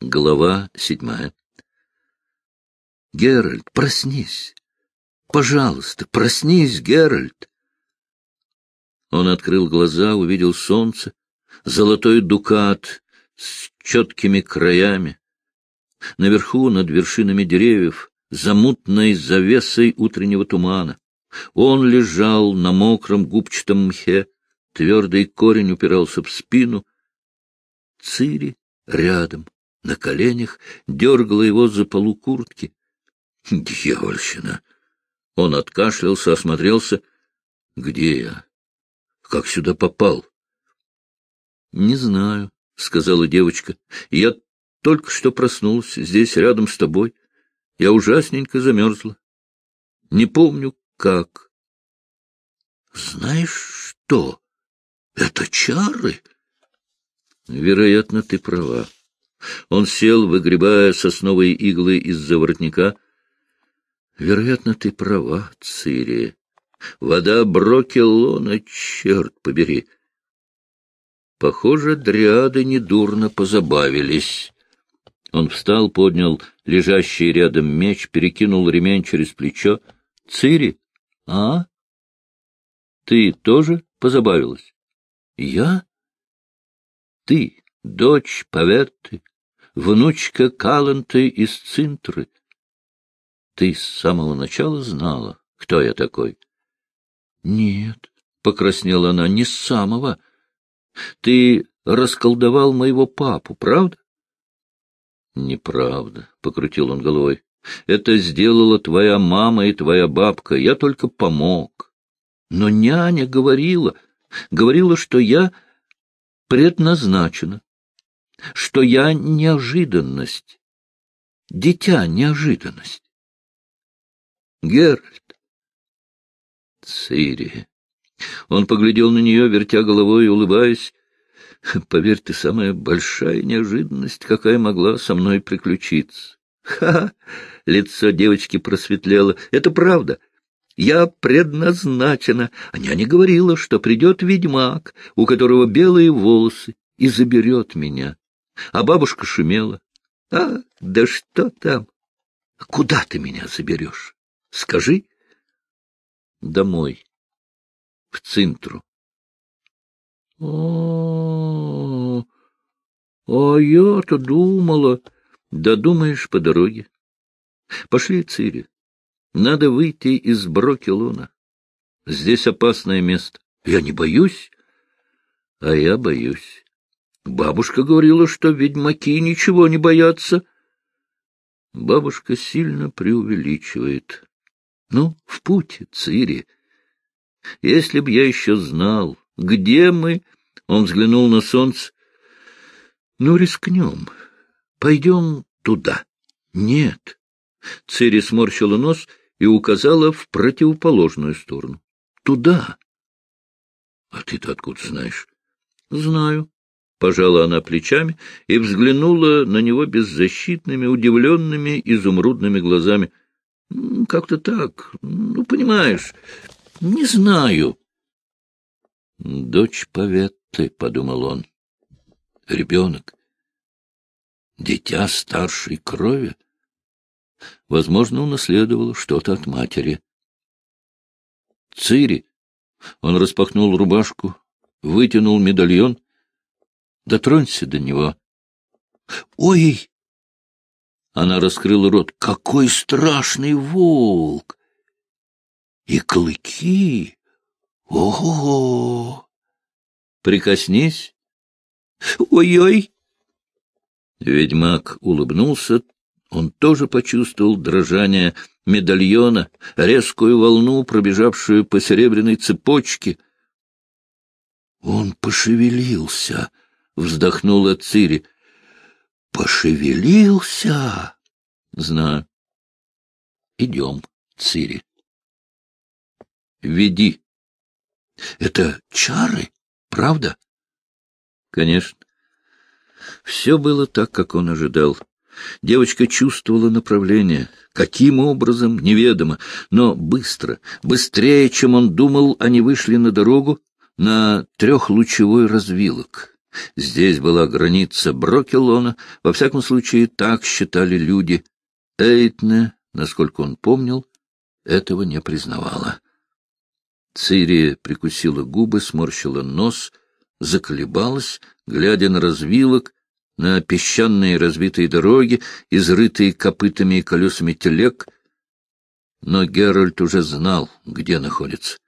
Глава седьмая. Геральт, проснись! Пожалуйста, проснись, Геральт! Он открыл глаза, увидел солнце, золотой дукат с четкими краями. Наверху, над вершинами деревьев, замутной завесой утреннего тумана. Он лежал на мокром губчатом мхе, твердый корень упирался в спину. Цири рядом, на коленях, дергала его за полу куртки. Дьявольщина! Он откашлялся, осмотрелся. Где я? Как сюда попал? — Не знаю, — сказала девочка. — Я только что проснулась здесь, рядом с тобой. Я ужасненько замерзла. Не помню, как. — Знаешь что? Это чары? — Вероятно, ты права. Он сел, выгребая сосновые иглы из-за воротника. — Вероятно, ты права, Цири. Вода Брокелона, черт побери. Похоже, дриады недурно позабавились. Он встал, поднял лежащий рядом меч, перекинул ремень через плечо. — Цири, а? Ты тоже позабавилась? — Я? — Ты, дочь Паверты, внучка Каланты из Цинтры. Ты с самого начала знала, кто я такой? — Нет, — покраснела она, — не с самого. Ты расколдовал моего папу, правда? — Неправда, — покрутил он головой. — Это сделала твоя мама и твоя бабка. Я только помог. Но няня говорила, говорила, что я предназначена что я неожиданность, дитя неожиданность. Геральт. Цири. Он поглядел на нее, вертя головой и улыбаясь. Поверь, ты самая большая неожиданность, какая могла со мной приключиться. Ха! Лицо девочки просветлело. Это правда. Я предназначена. А няня говорила, что придет ведьмак, у которого белые волосы, и заберет меня. А бабушка шумела. — А, да что там? Куда ты меня заберешь? Скажи. — Домой. В Цинтру. — О, а я-то думала... Да думаешь по дороге. Пошли, Цири. Надо выйти из Брокелона. Здесь опасное место. Я не боюсь, а я боюсь. Бабушка говорила, что ведьмаки ничего не боятся. Бабушка сильно преувеличивает. Ну, в путь, Цири. Если б я еще знал, где мы... Он взглянул на солнце. Ну, рискнем. Пойдем туда. Нет. Цири сморщила нос и указала в противоположную сторону. Туда. А ты-то откуда знаешь? Знаю. Пожала она плечами и взглянула на него беззащитными, удивленными, изумрудными глазами. — Как-то так. Ну, понимаешь, не знаю. — Дочь Паветты, — подумал он. — Ребенок. Дитя старшей крови. Возможно, унаследовала что-то от матери. — Цири! Он распахнул рубашку, вытянул медальон — Дотронься до него. Ой! Она раскрыла рот. Какой страшный волк! И клыки! Ого! Прикоснись. Ой-ой! Ведьмак улыбнулся. Он тоже почувствовал дрожание медальона, резкую волну, пробежавшую по серебряной цепочке. Он пошевелился —— вздохнула Цири. — Пошевелился? — Знаю. — Идем, Цири. — Веди. — Это чары, правда? — Конечно. Все было так, как он ожидал. Девочка чувствовала направление. Каким образом, неведомо, но быстро, быстрее, чем он думал, они вышли на дорогу на трехлучевой развилок. Здесь была граница Брокелона, во всяком случае, так считали люди. Эйтне, насколько он помнил, этого не признавала. Цири прикусила губы, сморщила нос, заколебалась, глядя на развилок, на песчаные разбитые дороги, изрытые копытами и колесами телег. Но Геральт уже знал, где находится.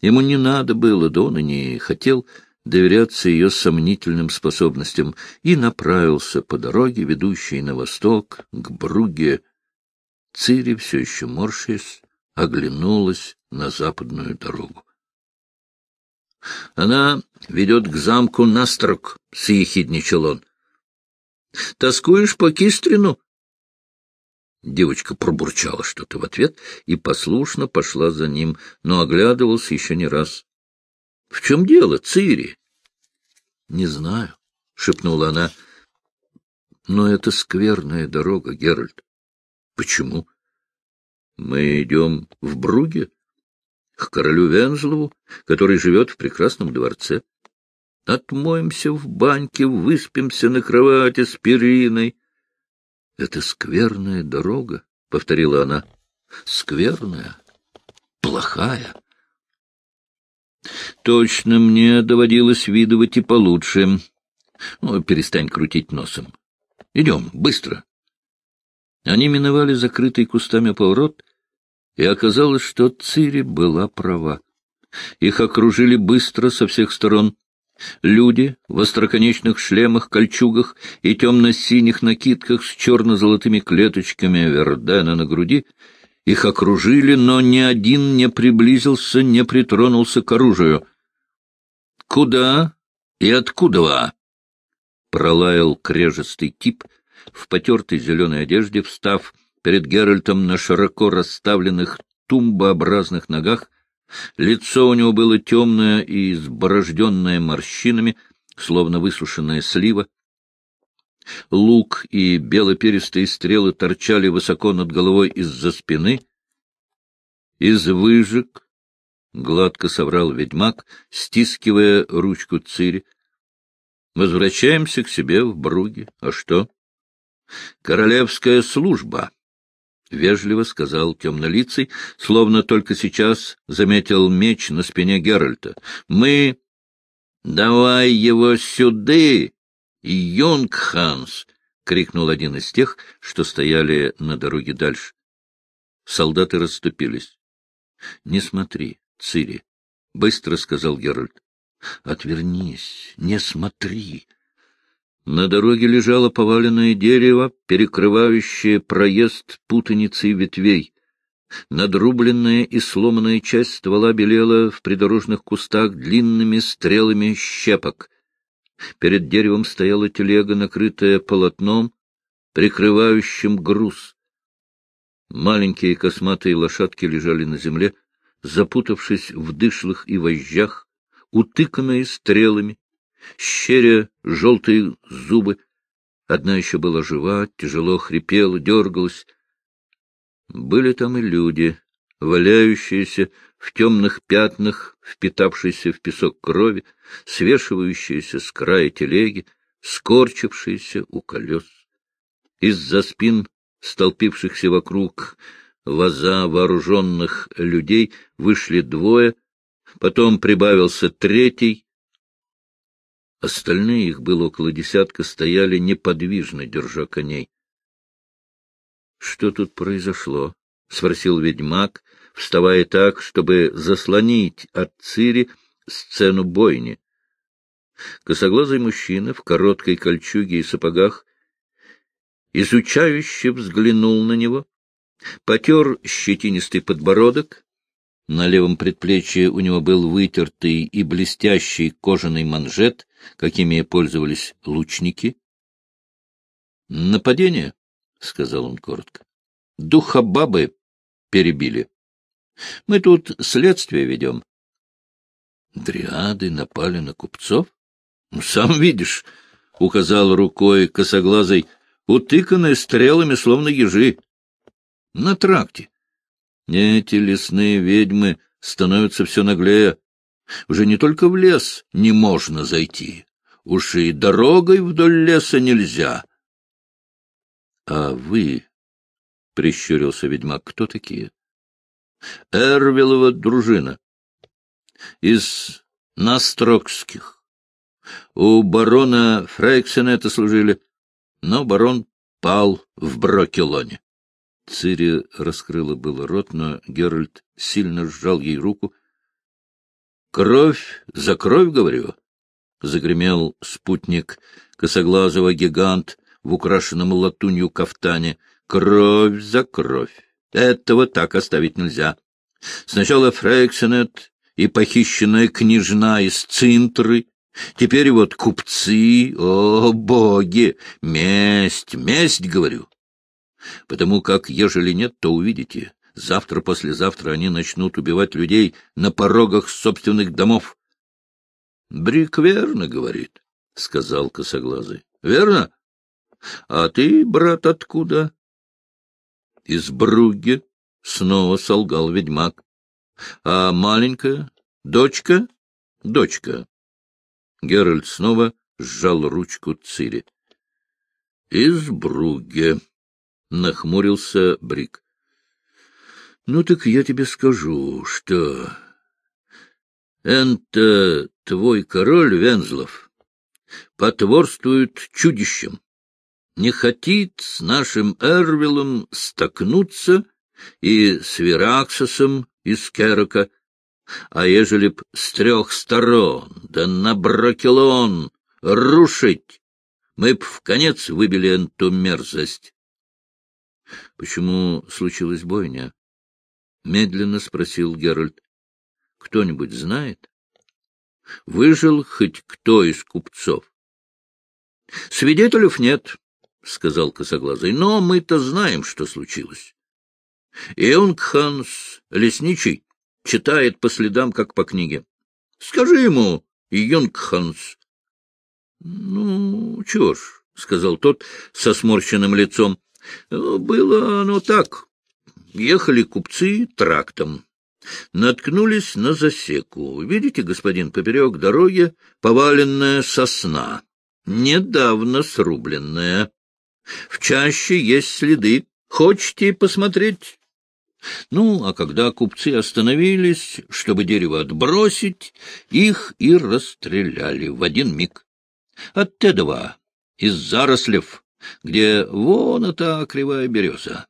Ему не надо было, да он и не хотел доверяться ее сомнительным способностям, и направился по дороге, ведущей на восток, к Бруге. Цири, все еще морщаясь, оглянулась на западную дорогу. — Она ведет к замку Настрок, — съехидничал он. — Тоскуешь по Кистрину? Девочка пробурчала что-то в ответ и послушно пошла за ним, но оглядывался еще не раз. — В чем дело, Цири? — Не знаю, — шепнула она. — Но это скверная дорога, Геральт. — Почему? — Мы идем в Бруге, к королю Вензлову, который живет в прекрасном дворце. Отмоемся в баньке, выспимся на кровати с периной. — Это скверная дорога, — повторила она. — Скверная, плохая. Точно мне доводилось видывать и получше. Ну, перестань крутить носом. Идем, быстро. Они миновали закрытый кустами поворот, и оказалось, что Цири была права. Их окружили быстро со всех сторон. Люди в остроконечных шлемах, кольчугах и темно-синих накидках с черно-золотыми клеточками Вердена на груди их окружили, но ни один не приблизился, не притронулся к оружию. — Куда и откуда? — пролаял крежестый тип в потертой зеленой одежде, встав перед Геральтом на широко расставленных тумбообразных ногах, Лицо у него было темное и изборожденное морщинами, словно высушенная слива. Лук и белоперистые стрелы торчали высоко над головой из-за спины. Из выжиг, гладко соврал ведьмак, стискивая ручку Цири. Возвращаемся к себе в Бруге. А что? Королевская служба. — вежливо сказал темнолицый, словно только сейчас заметил меч на спине Геральта. — Мы... — Давай его сюды, Юнгханс! — крикнул один из тех, что стояли на дороге дальше. Солдаты расступились. — Не смотри, Цири, — быстро сказал Геральт. — Отвернись, не смотри. На дороге лежало поваленное дерево, перекрывающее проезд путаницей ветвей. Надрубленная и сломанная часть ствола белела в придорожных кустах длинными стрелами щепок. Перед деревом стояла телега, накрытая полотном, прикрывающим груз. Маленькие косматые лошадки лежали на земле, запутавшись в дышлых и вожжах, утыканные стрелами, щеря желтые зубы. Одна еще была жива, тяжело хрипела, дергалась. Были там и люди, валяющиеся в темных пятнах, впитавшиеся в песок крови, свешивающиеся с края телеги, скорчившиеся у колес. Из-за спин столпившихся вокруг ваза вооруженных людей вышли двое, потом прибавился третий, Остальные, их было около десятка, стояли неподвижно, держа коней. — Что тут произошло? — спросил ведьмак, вставая так, чтобы заслонить от Цири сцену бойни. Косоглазый мужчина в короткой кольчуге и сапогах изучающе взглянул на него, потер щетинистый подбородок, на левом предплечье у него был вытертый и блестящий кожаный манжет, какими пользовались лучники. — Нападение, — сказал он коротко. — Духа бабы перебили. Мы тут следствие ведем. Дриады напали на купцов? Ну, — Сам видишь, — указал рукой косоглазый, утыканные стрелами, словно ежи. — На тракте. Эти лесные ведьмы становятся все наглее. Уже не только в лес не можно зайти. уж и дорогой вдоль леса нельзя. — А вы, — прищурился ведьмак, — кто такие? — Эрвилова дружина. Из Настрокских. У барона Фрейксена служили, но барон пал в Брокелоне. Цири раскрыла было рот, но Геральт сильно сжал ей руку. — Кровь за кровь, говорю, — загремел спутник косоглазого гигант в украшенном латунью кафтане. — Кровь за кровь. Этого так оставить нельзя. Сначала Фрейксенет и похищенная княжна из Цинтры, теперь вот купцы, о, боги, месть, месть, говорю. Потому как, ежели нет, то увидите, завтра-послезавтра они начнут убивать людей на порогах собственных домов. — Брик верно говорит, — сказал косоглазый. — Верно? А ты, брат, откуда? — Из Бругге, — снова солгал ведьмак. А маленькая? Дочка? Дочка. Геральт снова сжал ручку Цири. — Из Бругге, — нахмурился Брик. — Ну так я тебе скажу, что... Это твой король Вензлов потворствует чудищем, не хотит с нашим Эрвилом столкнуться и с Вераксосом из Керока, а ежели б с трех сторон, да на Бракелон, рушить, мы б в конец выбили эту мерзость. — Почему случилась бойня? — медленно спросил Геральт. — Кто-нибудь знает? Выжил хоть кто из купцов? — Свидетелев нет, — сказал косоглазый, — но мы-то знаем, что случилось. Юнгханс, лесничий, читает по следам, как по книге. Скажи ему, Юнгханс. — Ну, чего ж, — сказал тот со сморщенным лицом. — Было оно так. Ехали купцы трактом. Наткнулись на засеку. Видите, господин, поперек дороги поваленная сосна, недавно срубленная. В чаще есть следы. Хочете посмотреть? Ну, а когда купцы остановились, чтобы дерево отбросить, их и расстреляли в один миг. От Тедова, из зарослев, где вон эта кривая береза.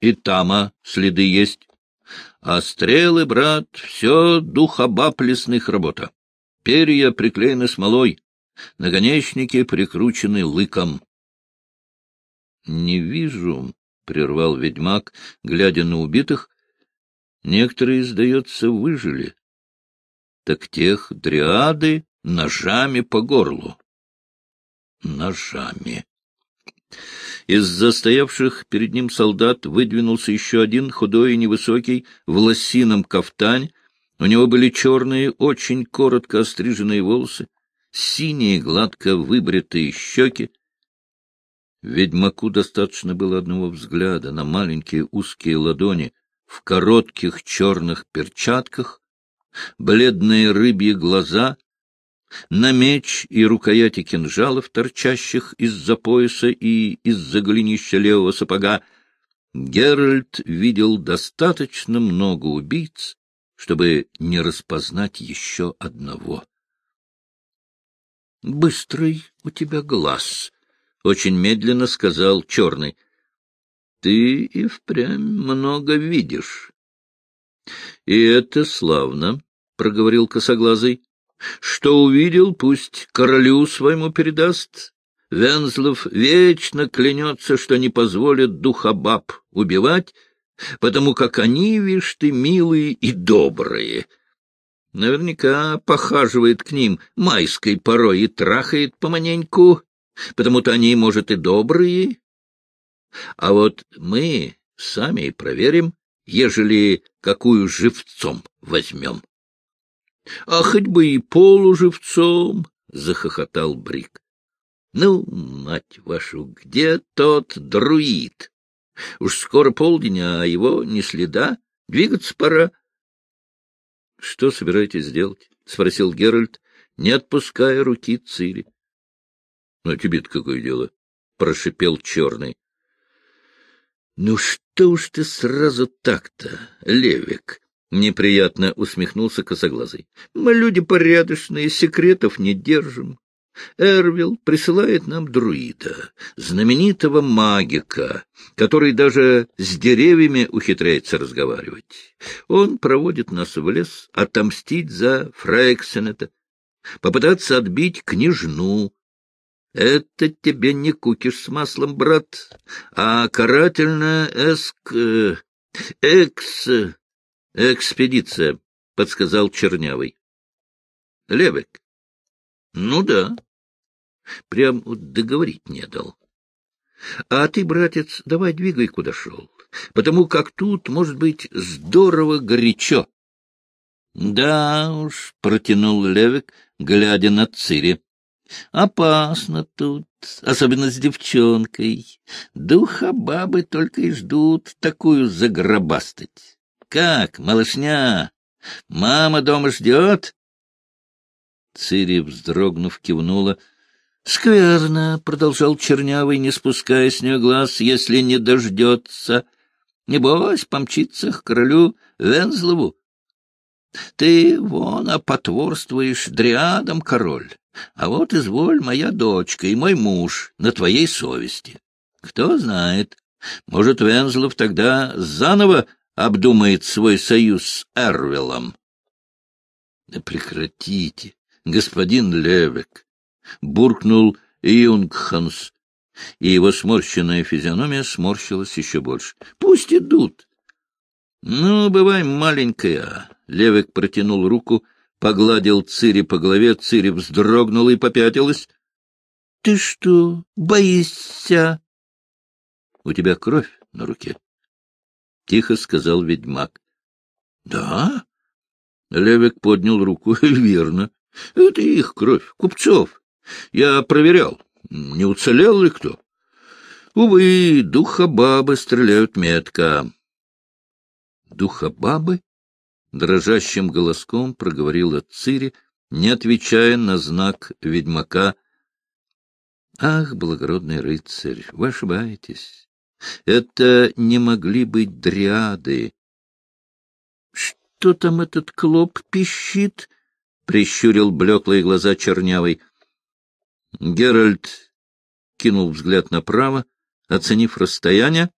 И тама следы есть. А стрелы, брат, все духобаб лесных работа. Перья приклеены смолой, нагонечники прикручены лыком. — Не вижу, — прервал ведьмак, глядя на убитых. Некоторые, сдается, выжили. Так тех дриады ножами по горлу. Ножами. Из застоявших перед ним солдат выдвинулся еще один, худой и невысокий, в лосином кафтане. У него были черные, очень коротко остриженные волосы, синие, гладко выбритые щеки, Ведьмаку достаточно было одного взгляда на маленькие узкие ладони в коротких черных перчатках, бледные рыбьи глаза, на меч и рукояти кинжалов, торчащих из-за пояса и из-за голенища левого сапога, Геральт видел достаточно много убийц, чтобы не распознать еще одного. — Быстрый у тебя глаз, очень медленно сказал Черный. — Ты и впрямь много видишь. — И это славно, — проговорил Косоглазый. — Что увидел, пусть королю своему передаст. Вензлов вечно клянется, что не позволит духобаб убивать, потому как они, вишь ты, милые и добрые. Наверняка похаживает к ним майской порой и трахает поманеньку, потому-то они, может, и добрые. А вот мы сами и проверим, ежели какую живцом возьмем. — А хоть бы и полуживцом, — захохотал Брик. — Ну, мать вашу, где тот друид? Уж скоро полдень, а его ни следа. Двигаться пора. — Что собираетесь делать? — спросил Геральт, не отпуская руки Цири. — А тебе-то какое дело? — прошипел черный. — Ну что уж ты сразу так-то, Левик? — неприятно усмехнулся косоглазый. — Мы люди порядочные, секретов не держим. Эрвил присылает нам друида, знаменитого магика, который даже с деревьями ухитряется разговаривать. Он проводит нас в лес отомстить за Фрейксенета, попытаться отбить княжну. Это тебе не кукиш с маслом, брат, а карательная эск... экс... экспедиция, — подсказал Чернявый. — Левик. — Ну да. Прям договорить не дал. — А ты, братец, давай двигай, куда шел, потому как тут, может быть, здорово горячо. — Да уж, — протянул Левик, глядя на Цири. — Опасно тут, особенно с девчонкой. Духа бабы только и ждут такую загробастать. Как, малышня, мама дома ждет? Цири, вздрогнув, кивнула —— Скверно, — продолжал Чернявый, не спуская с нее глаз, — если не дождется. Небось, помчится к королю Вензлову. Ты, вон, опотворствуешь дриадом, король, а вот, изволь, моя дочка и мой муж на твоей совести. Кто знает, может, Вензлов тогда заново обдумает свой союз с Эрвелом. — Да прекратите, господин Левек, буркнул Юнгханс, и его сморщенная физиономия сморщилась еще больше. — Пусть идут. — Ну, бывай маленькая. Левик протянул руку, погладил Цири по голове, Цири вздрогнула и попятилась. — Ты что, боишься? — У тебя кровь на руке, — тихо сказал ведьмак. — Да? Левик поднял руку. — Верно. Это их кровь, купцов. Я проверял, не уцелел ли кто. Увы, духобабы стреляют метко. Духобабы? Дрожащим голоском проговорила Цири, не отвечая на знак ведьмака. Ах, благородный рыцарь, вы ошибаетесь. Это не могли быть дриады. Что там этот клоп пищит? — прищурил блеклые глаза чернявый. Геральт кинул взгляд направо, оценив расстояние.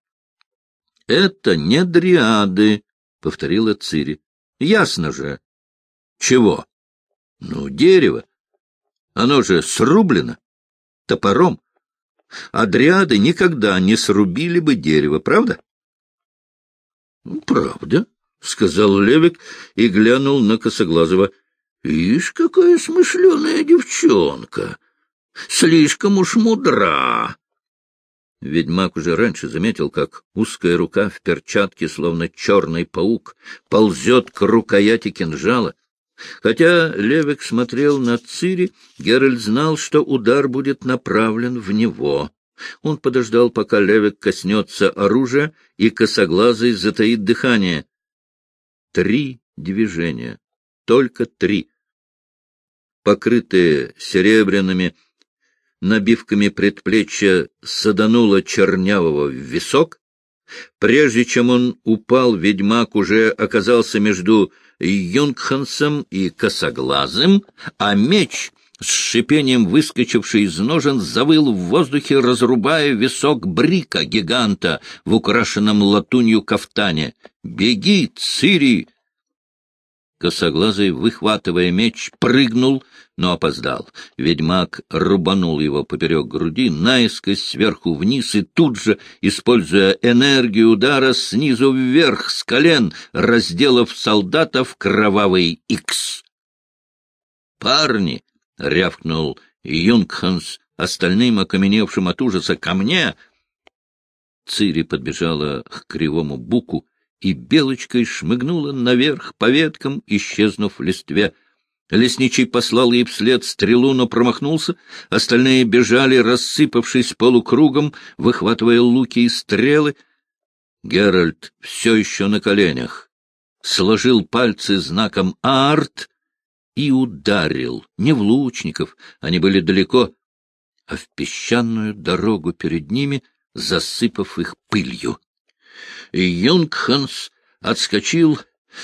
— Это не дриады, — повторила Цири. — Ясно же. — Чего? — Ну, дерево. Оно же срублено топором. А дриады никогда не срубили бы дерево, правда? — Правда, — сказал Левик и глянул на Косоглазого. — Ишь, какая смышленая девчонка! Слишком уж мудра. Ведьмак уже раньше заметил, как узкая рука в перчатке, словно черный паук, ползет к рукояти кинжала. Хотя Левик смотрел на Цири, Геральт знал, что удар будет направлен в него. Он подождал, пока Левик коснется оружия, и косоглазый затаит дыхание. Три движения. Только три. Покрытые серебряными набивками предплечья саданула чернявого в висок. Прежде чем он упал, ведьмак уже оказался между Юнгхансом и Косоглазым, а меч, с шипением выскочивший из ножен, завыл в воздухе, разрубая висок брика гиганта в украшенном латунью кафтане. «Беги, Цири!» Косоглазый, выхватывая меч, прыгнул, но опоздал. Ведьмак рубанул его поперек груди, наискось сверху вниз, и тут же, используя энергию удара, снизу вверх, с колен, разделав солдата в кровавый икс. «Парни!» — рявкнул Юнгханс, остальным, окаменевшим от ужаса, «ко мне!» Цири подбежала к кривому буку, и белочкой шмыгнула наверх по веткам, исчезнув в листве. Лесничий послал ей вслед стрелу, но промахнулся. Остальные бежали, рассыпавшись полукругом, выхватывая луки и стрелы. Геральт все еще на коленях. Сложил пальцы знаком «Арт» и ударил. Не в лучников, они были далеко, а в песчаную дорогу перед ними, засыпав их пылью. И Юнгханс отскочил,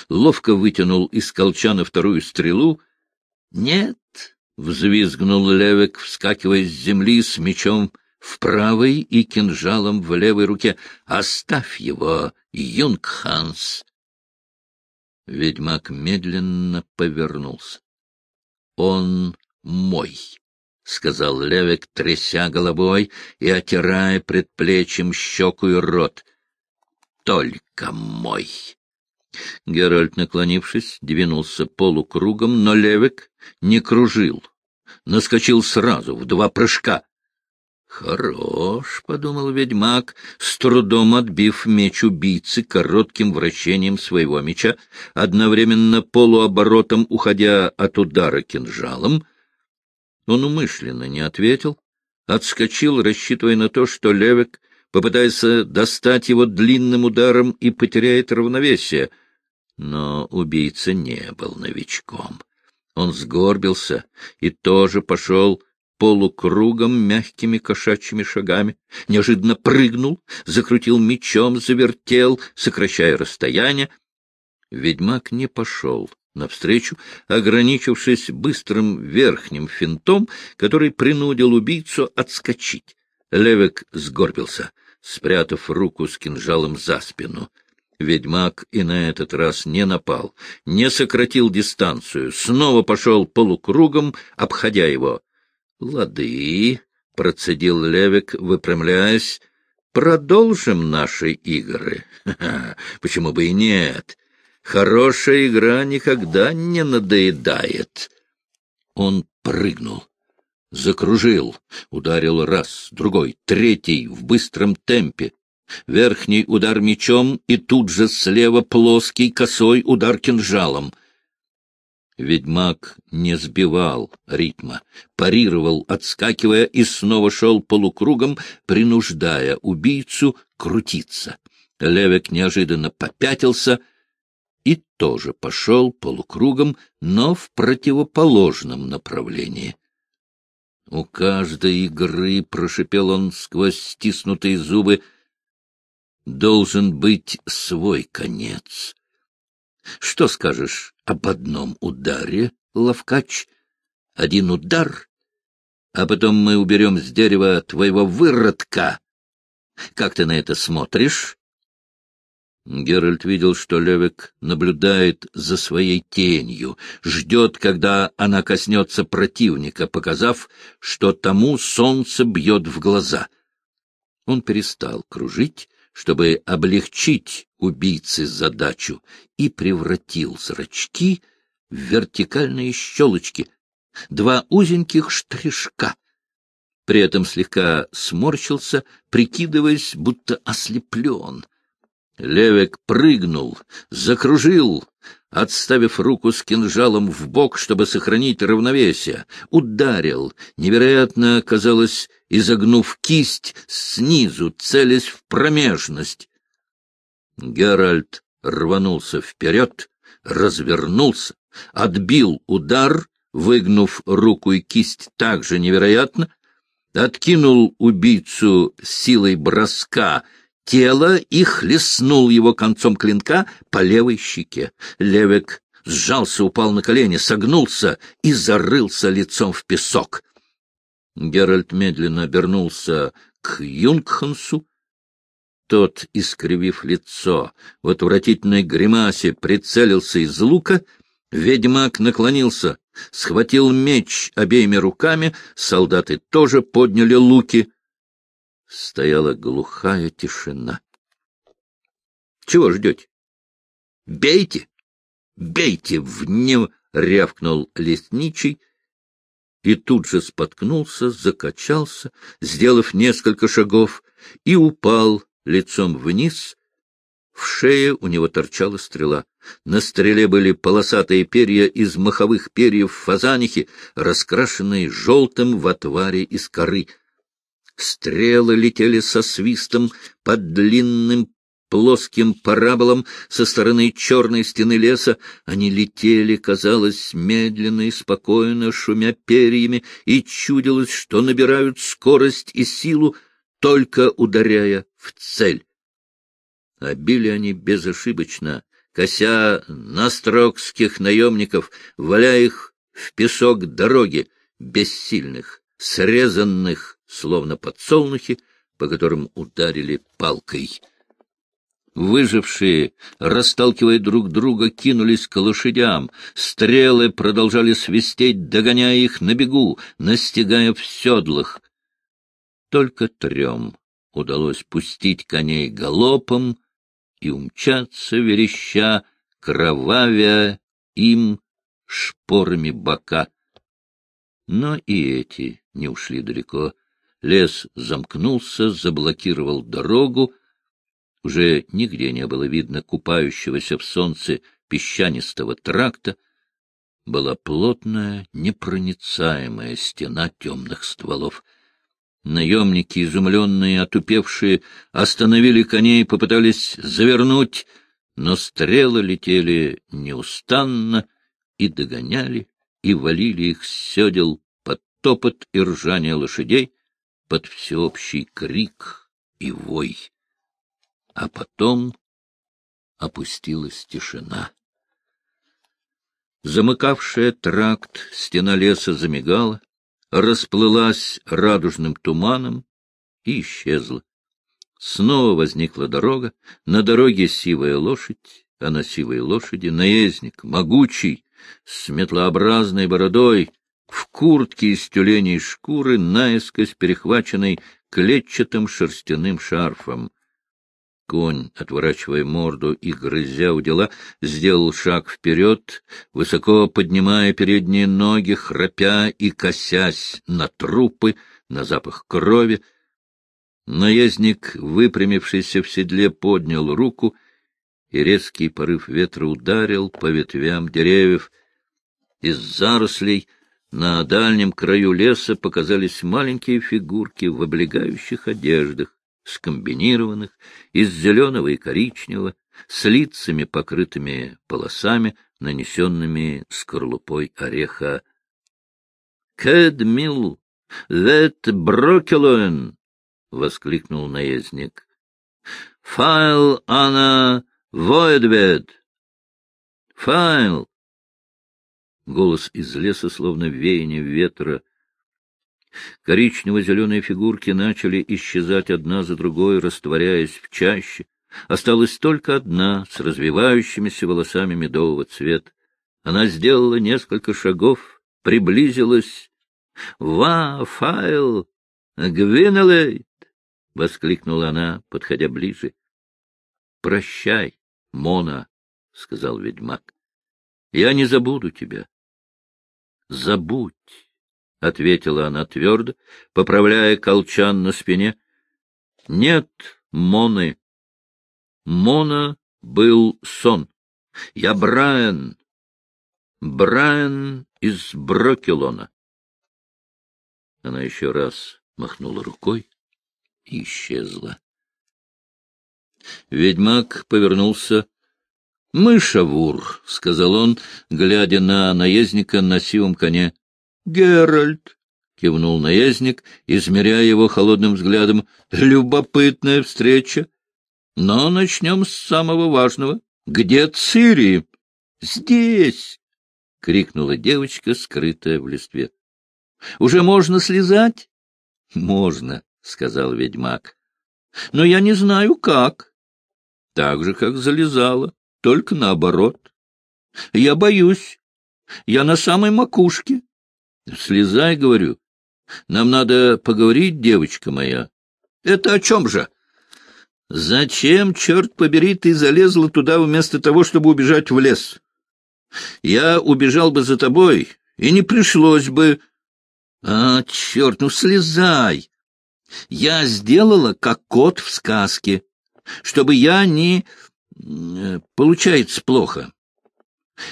ловко вытянул из колчана вторую стрелу. — Нет, — взвизгнул Левик, вскакивая с земли с мечом в правой и кинжалом в левой руке. — Оставь его, Юнгханс! Ведьмак медленно повернулся. — Он мой, — сказал Левик, тряся головой и отирая предплечьем щеку и рот. — Только мой. Геральт, наклонившись, двинулся полукругом, но Левик не кружил, наскочил сразу в два прыжка. «Хорош», — подумал ведьмак, с трудом отбив меч убийцы коротким вращением своего меча, одновременно полуоборотом уходя от удара кинжалом. Он умышленно не ответил, отскочил, рассчитывая на то, что Левик попытается достать его длинным ударом и потеряет равновесие. Но убийца не был новичком. Он сгорбился и тоже пошел полукругом мягкими кошачьими шагами, неожиданно прыгнул, закрутил мечом, завертел, сокращая расстояние. Ведьмак не пошел навстречу, ограничившись быстрым верхним финтом, который принудил убийцу отскочить. Левик сгорбился, спрятав руку с кинжалом за спину. Ведьмак и на этот раз не напал, не сократил дистанцию, снова пошел полукругом, обходя его. — Лады, — процедил Левик, выпрямляясь, — продолжим наши игры. Почему бы и нет? Хорошая игра никогда не надоедает. Он прыгнул, закружил, ударил раз, другой, третий в быстром темпе. Верхний удар мечом и тут же слева плоский косой удар кинжалом — Ведьмак не сбивал ритма, парировал, отскакивая, и снова шел полукругом, принуждая убийцу крутиться. Левик неожиданно попятился и тоже пошел полукругом, но в противоположном направлении. У каждой игры, — прошипел он сквозь стиснутые зубы, — должен быть свой конец. Что скажешь об одном ударе, Лавкач? Один удар, а потом мы уберем с дерева твоего выродка. Как ты на это смотришь? Геральт видел, что Левик наблюдает за своей тенью, ждет, когда она коснется противника, показав, что тому солнце бьет в глаза. Он перестал кружить, чтобы облегчить убийце задачу, и превратил зрачки в вертикальные щелочки, два узеньких штришка. При этом слегка сморщился, прикидываясь, будто ослеплен. Левик прыгнул, закружил, отставив руку с кинжалом в бок, чтобы сохранить равновесие, ударил, невероятно, казалось, изогнув кисть снизу, целясь в промежность. Геральт рванулся вперед, развернулся, отбил удар, выгнув руку и кисть так же невероятно, откинул убийцу силой броска тело и хлестнул его концом клинка по левой щеке. Левик сжался, упал на колени, согнулся и зарылся лицом в песок. Геральт медленно обернулся к Юнгхансу. Тот, искривив лицо, в отвратительной гримасе прицелился из лука. Ведьмак наклонился, схватил меч обеими руками, солдаты тоже подняли луки. Стояла глухая тишина. — Чего ждете? — Бейте! Бейте! — в нем рявкнул лесничий, и тут же споткнулся, закачался, сделав несколько шагов, и упал лицом вниз. В шее у него торчала стрела. На стреле были полосатые перья из маховых перьев фазанихи, раскрашенные желтым в отваре из коры. Стрелы летели со свистом под длинным плоским параболам со стороны черной стены леса. Они летели, казалось, медленно и спокойно, шумя перьями, и чудилось, что набирают скорость и силу, только ударяя в цель. А били они безошибочно, кося настрокских наемников, валя их в песок дороги, бессильных, срезанных, словно подсолнухи, по которым ударили палкой. Выжившие, расталкивая друг друга, кинулись к лошадям. Стрелы продолжали свистеть, догоняя их на бегу, настигая в седлах. Только трем удалось пустить коней галопом и умчаться, вереща, кровавя им шпорами бока. Но и эти не ушли далеко. Лес замкнулся, заблокировал дорогу. Уже нигде не было видно купающегося в солнце песчанистого тракта. Была плотная, непроницаемая стена темных стволов. Наемники, изумленные, отупевшие, остановили коней, попытались завернуть, но стрелы летели неустанно и догоняли, и валили их с седел под топот и ржание лошадей, под всеобщий крик и вой. А потом опустилась тишина. Замыкавшая тракт стена леса замигала, расплылась радужным туманом и исчезла. Снова возникла дорога, на дороге сивая лошадь, а на сивой лошади наездник, могучий, с метлообразной бородой, в куртке из тюленей шкуры, наискось перехваченной клетчатым шерстяным шарфом. Конь, отворачивая морду и грызя у дела, сделал шаг вперед, высоко поднимая передние ноги, храпя и косясь на трупы, на запах крови. Наездник, выпрямившийся в седле, поднял руку, и резкий порыв ветра ударил по ветвям деревьев. Из зарослей на дальнем краю леса показались маленькие фигурки в облегающих одеждах скомбинированных, из зеленого и коричневого, с лицами, покрытыми полосами, нанесенными скорлупой ореха. — Кэдмил, вет брокелоен! — воскликнул наездник. — Файл ана воедвед! Файл! Голос из леса, словно веяние ветра, — Коричнево-зеленые фигурки начали исчезать одна за другой, растворяясь в чаще. Осталась только одна, с развивающимися волосами медового цвета. Она сделала несколько шагов, приблизилась. — Ва, Файл! Гвинелейт! — воскликнула она, подходя ближе. — Прощай, Мона, — сказал ведьмак. — Я не забуду тебя. — Забудь. — ответила она твердо, поправляя колчан на спине. — Нет, Моны. Мона был сон. Я Брайан. Брайан из Брокелона. Она еще раз махнула рукой и исчезла. Ведьмак повернулся. — Мышавур, — сказал он, глядя на наездника на сивом коне. Геральт, — кивнул наездник, измеряя его холодным взглядом, — любопытная встреча. Но начнем с самого важного. Где Цири? — Здесь! — крикнула девочка, скрытая в листве. — Уже можно слезать? — Можно, — сказал ведьмак. — Но я не знаю, как. — Так же, как залезала, только наоборот. — Я боюсь. Я на самой макушке. — Слезай, говорю. Нам надо поговорить, девочка моя. — Это о чем же? — Зачем, черт побери, ты залезла туда вместо того, чтобы убежать в лес? Я убежал бы за тобой, и не пришлось бы... А, черт, ну слезай! Я сделала, как кот в сказке, чтобы я не... Э, получается плохо.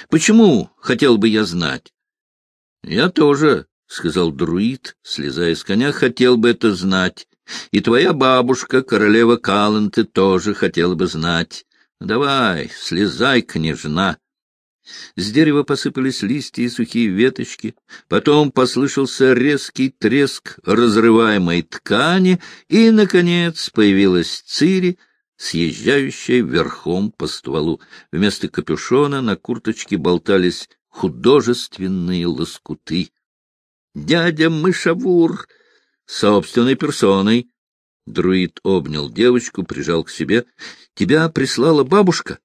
Почему, хотел бы я знать? — Я тоже, — сказал друид, слезая с коня, — хотел бы это знать. И твоя бабушка, королева Каланты, тоже хотела бы знать. Давай, слезай, княжна. С дерева посыпались листья и сухие веточки, потом послышался резкий треск разрываемой ткани, и, наконец, появилась Цири, съезжающая верхом по стволу. Вместо капюшона на курточке болтались художественные лоскуты. «Дядя Мышавур!» собственной персоной. Друид обнял девочку, прижал к себе. — Тебя прислала бабушка.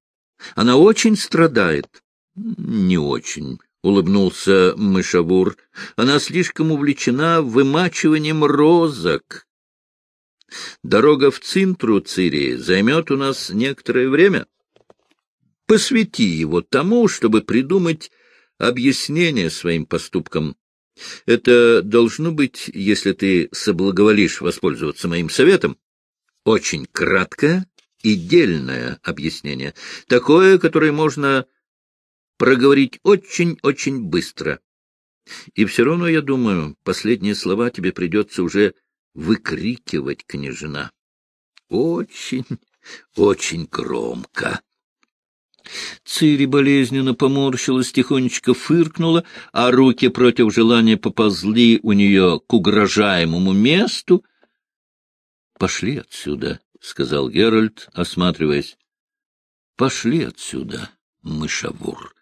Она очень страдает. — Не очень, — улыбнулся Мышавур. — Она слишком увлечена вымачиванием розок. Дорога в Цинтру, Цири, займет у нас некоторое время. Посвяти его тому, чтобы придумать объяснение своим поступкам. Это должно быть, если ты соблаговолишь воспользоваться моим советом, очень краткое и дельное объяснение, такое, которое можно проговорить очень-очень быстро. И все равно, я думаю, последние слова тебе придется уже выкрикивать, княжна. Очень, очень громко. Цири болезненно поморщилась, тихонечко фыркнула, а руки против желания поползли у нее к угрожаемому месту. — Пошли отсюда, — сказал Геральт, осматриваясь. — Пошли отсюда, мышавур.